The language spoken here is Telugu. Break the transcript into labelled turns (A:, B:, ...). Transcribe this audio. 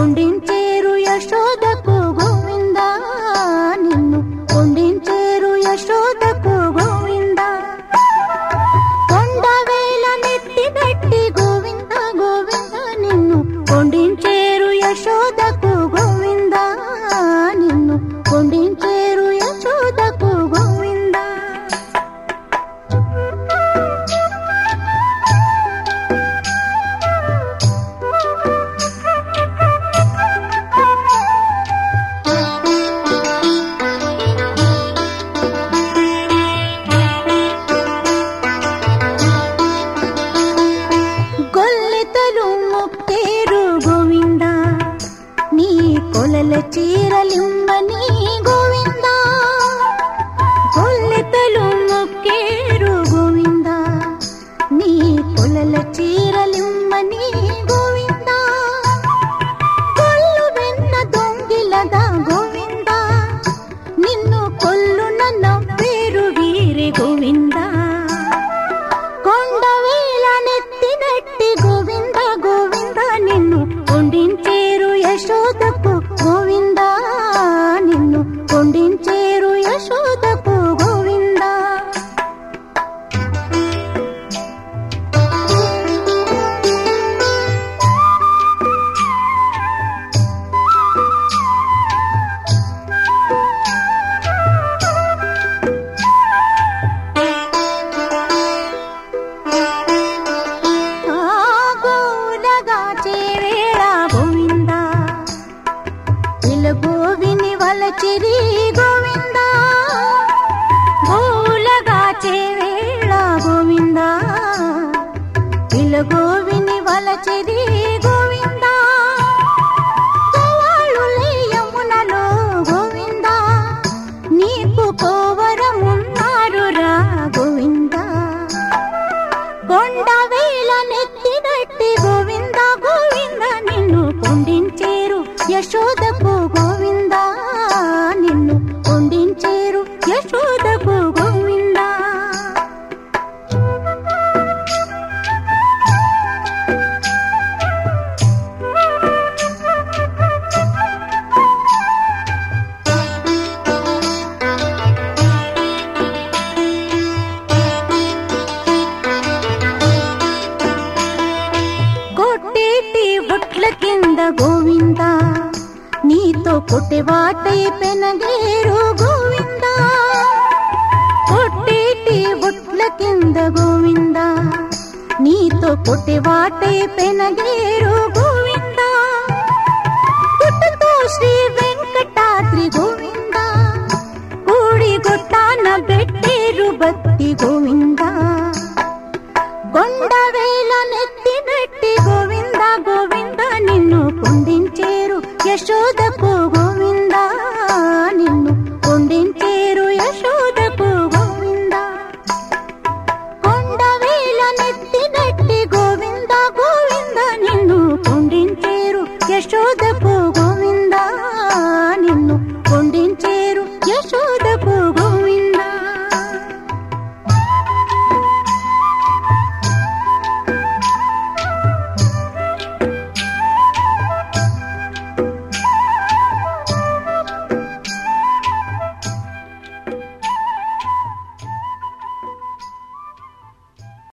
A: கொண்டின் చీరలు కొండ నెత్తి నెత్తినట్టి గోవింద గోవింద నిన్ను కొండించేరు యశోద కింద గోవింద? నీతో కొట్టెవాటై పెనగేరు గోవింద? కొట్టేటి బొట్ల కింద గోవింద? నీతో కొట్టెవాటై పెనగేరు గోవింద? పుట్టుతో శ్రీ వెంకటాద్రి గోవింద? కూడి గొట్టాన పెట్టేరు బత్తి గోవింద? పొందించేరు యశోద పోగో